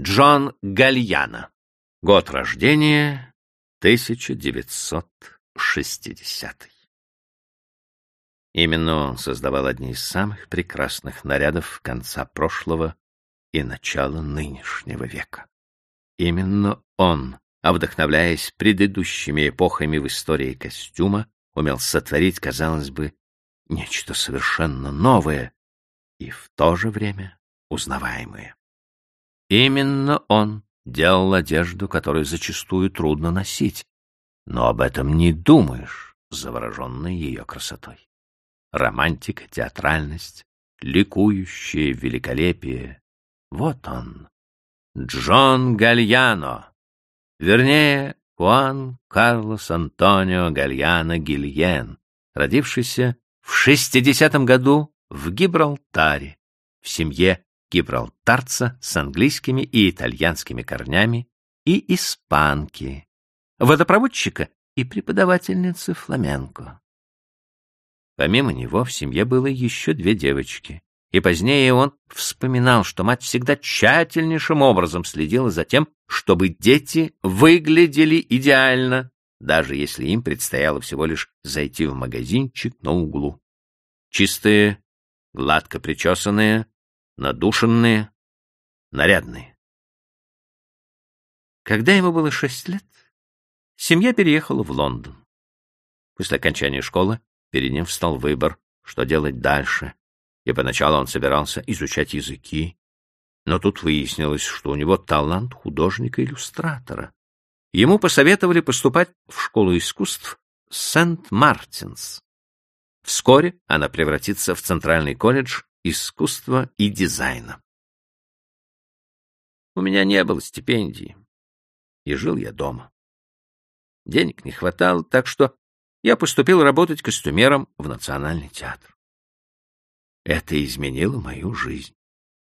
Джон Гальяно. Год рождения 1960. Именно он создавал одни из самых прекрасных нарядов конца прошлого и начала нынешнего века. Именно он, вдохновляясь предыдущими эпохами в истории костюма, умел сотворить, казалось бы, нечто совершенно новое и в то же время узнаваемое. Именно он делал одежду, которую зачастую трудно носить, но об этом не думаешь, завороженный ее красотой. Романтика, театральность, ликующее великолепие — вот он, Джон Гальяно, вернее, Хуан Карлос Антонио Гальяно Гильен, родившийся в 60 году в Гибралтаре, в семье гибралтарца с английскими и итальянскими корнями и испанки, водопроводчика и преподавательницы фламенко. Помимо него в семье было еще две девочки, и позднее он вспоминал, что мать всегда тщательнейшим образом следила за тем, чтобы дети выглядели идеально, даже если им предстояло всего лишь зайти в магазинчик на углу. Чистые, гладко причесанные, надушенные, нарядные. Когда ему было шесть лет, семья переехала в Лондон. После окончания школы перед ним встал выбор, что делать дальше, и поначалу он собирался изучать языки, но тут выяснилось, что у него талант художника-иллюстратора. Ему посоветовали поступать в школу искусств Сент-Мартинс. Вскоре она превратится в Центральный колледж искусства и дизайна. У меня не было стипендии, и жил я дома. Денег не хватало, так что я поступил работать костюмером в Национальный театр. Это изменило мою жизнь.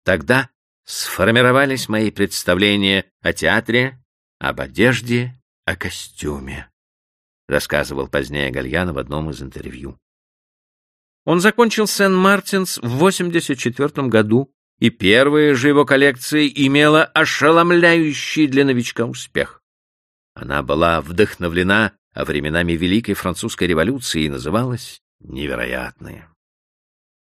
Тогда сформировались мои представления о театре, об одежде, о костюме, рассказывал позднее Гальяно в одном из интервью. Он закончил Сен-Мартинс в 84 году, и первая же его коллекция имела ошеломляющий для новичка успех. Она была вдохновлена временами Великой Французской революции и называлась «Невероятные».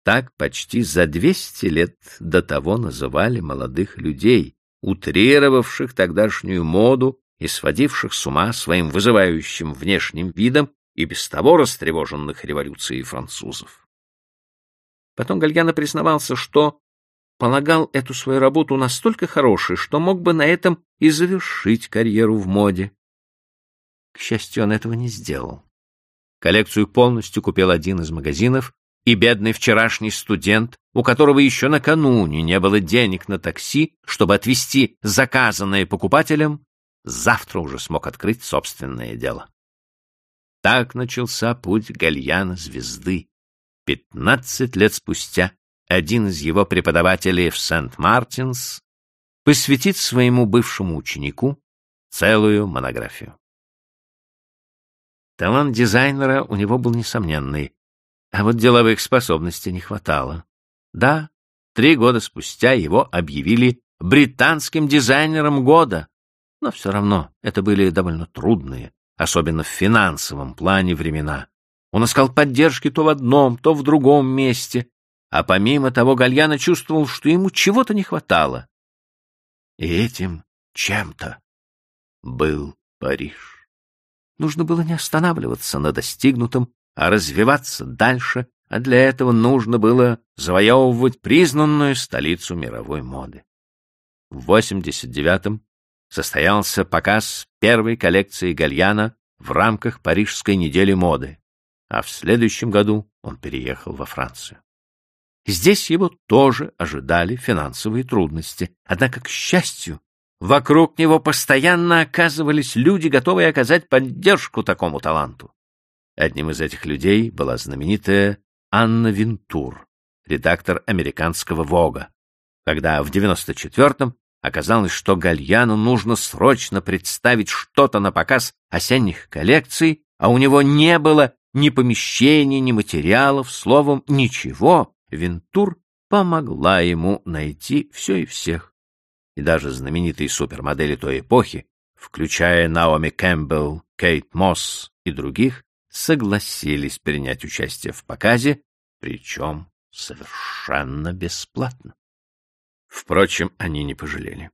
Так почти за 200 лет до того называли молодых людей, утрировавших тогдашнюю моду и сводивших с ума своим вызывающим внешним видом и без того растревоженных революцией французов. Потом Гальяно признавался, что полагал эту свою работу настолько хорошей, что мог бы на этом и завершить карьеру в моде. К счастью, он этого не сделал. Коллекцию полностью купил один из магазинов, и бедный вчерашний студент, у которого еще накануне не было денег на такси, чтобы отвезти заказанное покупателям, завтра уже смог открыть собственное дело. Так начался путь Гальяна звезды. Пятнадцать лет спустя один из его преподавателей в Сент-Мартинс посвятит своему бывшему ученику целую монографию. Талант дизайнера у него был несомненный, а вот деловых способностей не хватало. Да, три года спустя его объявили британским дизайнером года, но все равно это были довольно трудные, особенно в финансовом плане времена. Он искал поддержки то в одном, то в другом месте, а помимо того Гальяна чувствовал, что ему чего-то не хватало. И этим чем-то был Париж. Нужно было не останавливаться на достигнутом, а развиваться дальше, а для этого нужно было завоевывать признанную столицу мировой моды. В 89-м состоялся показ первой коллекции Гальяна в рамках Парижской недели моды, а в следующем году он переехал во Францию. Здесь его тоже ожидали финансовые трудности, однако, к счастью, вокруг него постоянно оказывались люди, готовые оказать поддержку такому таланту. Одним из этих людей была знаменитая Анна Винтур, редактор американского «Вога», когда в 94-м Оказалось, что Гальяну нужно срочно представить что-то на показ осенних коллекций, а у него не было ни помещений, ни материалов, словом, ничего. Вентур помогла ему найти все и всех. и даже знаменитые супермодели той эпохи, включая Наоми Кэмпбелл, Кейт Мосс и других, согласились принять участие в показе, причем совершенно бесплатно. Впрочем, они не пожалели.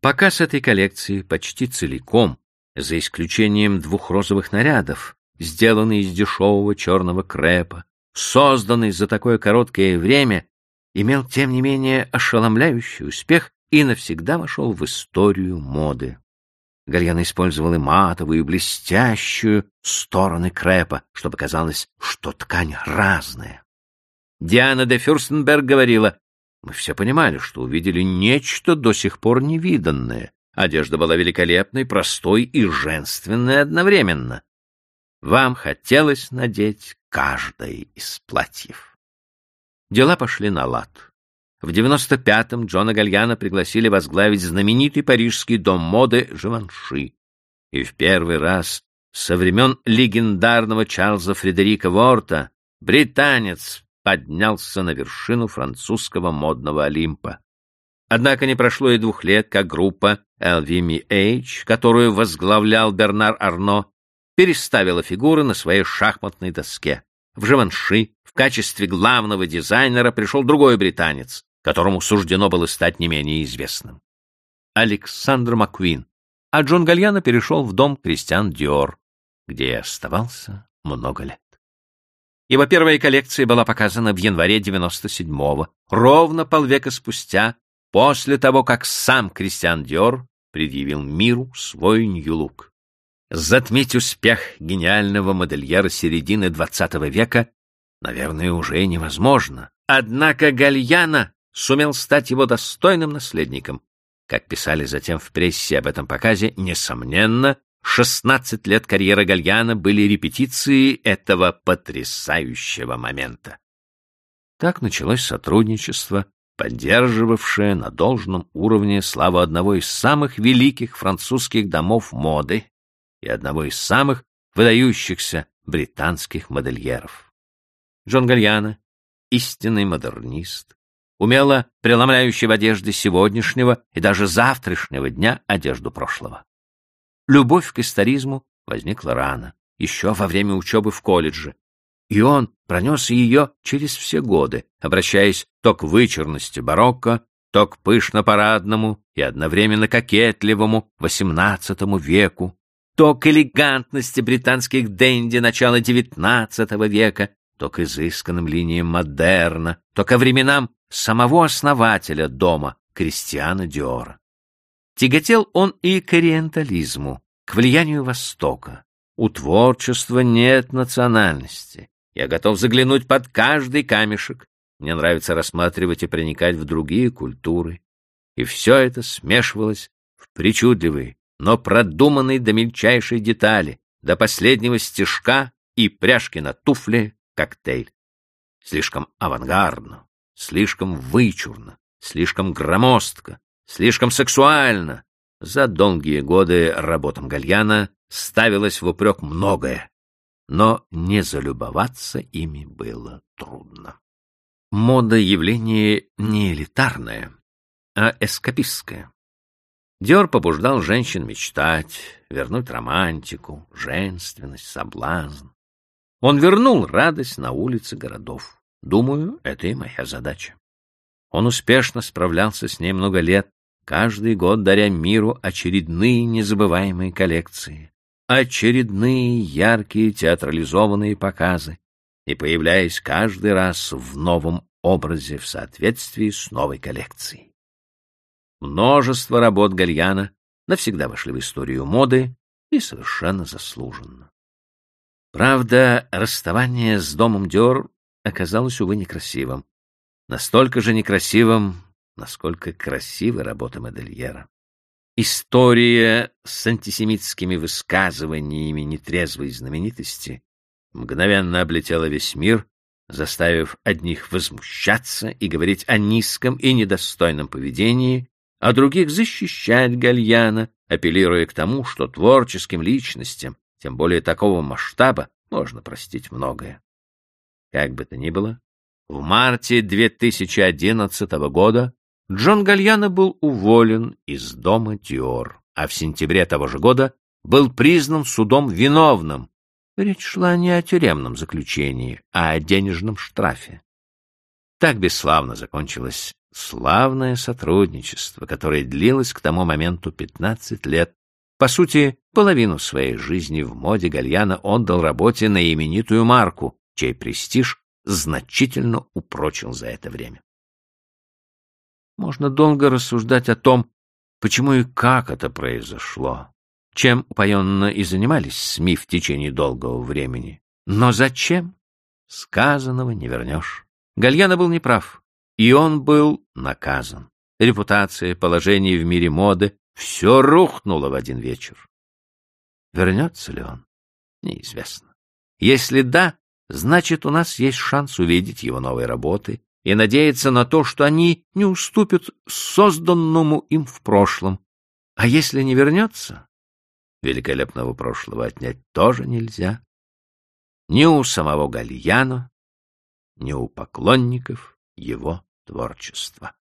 Показ этой коллекции почти целиком, за исключением двух розовых нарядов, сделанный из дешевого черного крепа, созданный за такое короткое время, имел, тем не менее, ошеломляющий успех и навсегда вошел в историю моды. Гальяна использовала матовую и блестящую стороны крепа, чтобы казалось, что ткань разная. Диана де Фюрстенберг говорила, мы все понимали, что увидели нечто до сих пор невиданное. Одежда была великолепной, простой и женственной одновременно. Вам хотелось надеть каждое из платьев. Дела пошли на лад. В 95-м Джона Гальяна пригласили возглавить знаменитый парижский дом моды Живанши. И в первый раз со времен легендарного Чарльза Фредерика Ворта британец поднялся на вершину французского модного Олимпа. Однако не прошло и двух лет, как группа LVMH, которую возглавлял Бернар Арно, переставила фигуры на своей шахматной доске. В Живанши в качестве главного дизайнера пришел другой британец, которому суждено было стать не менее известным. Александр Маккуин, а Джон Гальяно перешел в дом Кристиан Диор, где оставался много лет. Его первая коллекция была показана в январе 97-го, ровно полвека спустя, после того, как сам Кристиан Диор предъявил миру свой нью-лук. Затмить успех гениального модельера середины XX века, наверное, уже невозможно. Однако Гальяна сумел стать его достойным наследником. Как писали затем в прессе об этом показе, несомненно, 16 лет карьеры Гальяна были репетицией этого потрясающего момента. Так началось сотрудничество, поддерживавшее на должном уровне славу одного из самых великих французских домов моды и одного из самых выдающихся британских модельеров. Джон Гальяна, истинный модернист, умело преломляющий в одежде сегодняшнего и даже завтрашнего дня одежду прошлого. Любовь к историзму возникла рано, еще во время учебы в колледже, и он пронес ее через все годы, обращаясь то к вычурности барокко, то к пышно-парадному и одновременно кокетливому XVIII веку, то к элегантности британских денди начала XIX века, то к изысканным линиям модерна, то ко временам самого основателя дома, Кристиана Диора. Тяготел он и к ориентализму, к влиянию Востока. У творчества нет национальности. Я готов заглянуть под каждый камешек. Мне нравится рассматривать и проникать в другие культуры. И все это смешивалось в причудливые, но продуманные до мельчайшей детали, до последнего стежка и пряжки на туфле коктейль. Слишком авангардно, слишком вычурно, слишком громоздко, слишком сексуально. За долгие годы работам Гальяна ставилось в упрек многое, но не залюбоваться ими было трудно. Мода — явление не элитарное, а эскапистское. Диор побуждал женщин мечтать, вернуть романтику, женственность, соблазн. Он вернул радость на улицы городов. Думаю, это и моя задача. Он успешно справлялся с ней много лет, каждый год даря миру очередные незабываемые коллекции, очередные яркие театрализованные показы и появляясь каждый раз в новом образе в соответствии с новой коллекцией. Множество работ Гальяна навсегда вошли в историю моды и совершенно заслуженно. Правда, расставание с домом Диор оказалось, увы, некрасивым. Настолько же некрасивым, насколько красива работа модельера. История с антисемитскими высказываниями нетрезвой знаменитости мгновенно облетела весь мир, заставив одних возмущаться и говорить о низком и недостойном поведении, а других защищать Гальяна, апеллируя к тому, что творческим личностям, тем более такого масштаба, можно простить многое. Как бы то ни было, в марте 2011 года Джон Гальяно был уволен из дома Диор, а в сентябре того же года был признан судом виновным. Речь шла не о тюремном заключении, а о денежном штрафе. Так бесславно закончилось славное сотрудничество, которое длилось к тому моменту 15 лет. По сути, половину своей жизни в моде Гальяно отдал работе на именитую марку, чей престиж значительно упрочил за это время. Можно долго рассуждать о том, почему и как это произошло, чем упоенно и занимались СМИ в течение долгого времени. Но зачем? Сказанного не вернешь. Гальяна был неправ, и он был наказан. Репутация, положение в мире моды — все рухнуло в один вечер. Вернется ли он? Неизвестно. Если да, значит, у нас есть шанс увидеть его новые работы и надеяться на то, что они не уступят созданному им в прошлом. А если не вернется, великолепного прошлого отнять тоже нельзя. Ни у самого Гальяно, ни у поклонников его творчества.